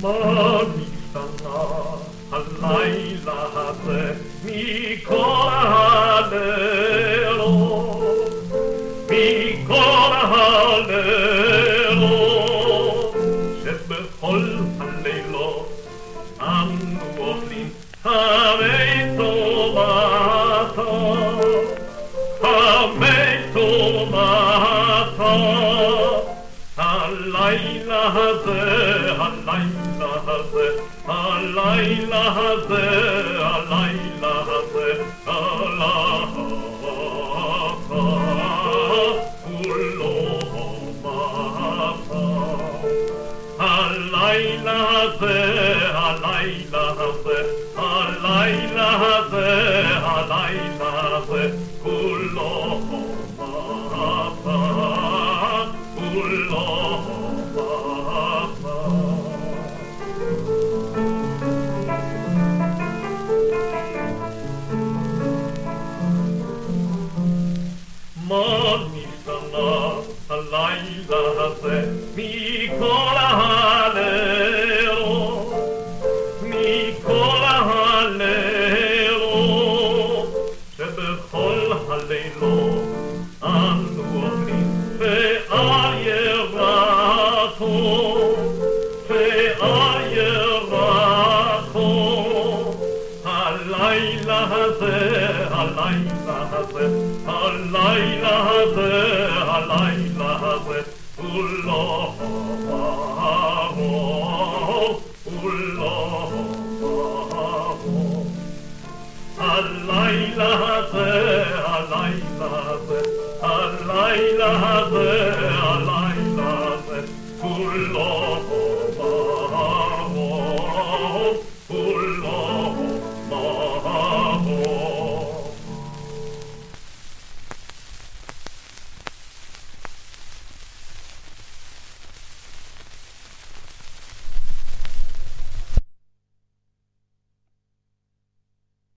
מניסנה הלילה הזה מכל הלילות, מכל הלילות, שבכל הלילות אנו אוכלים הרי טומאתו, הרי טומאתו. הלילה הזה, הלילה הזה, הלילה הזה, הלילה הזה, כולו מפה. הלילה הזה, הלילה הזה, הלילה הזה, הלילה הלילה הזה מכל הלילות, מכל הלילות, 올라가고 올라가고. 알라일라세 알라일라세 알라일라세.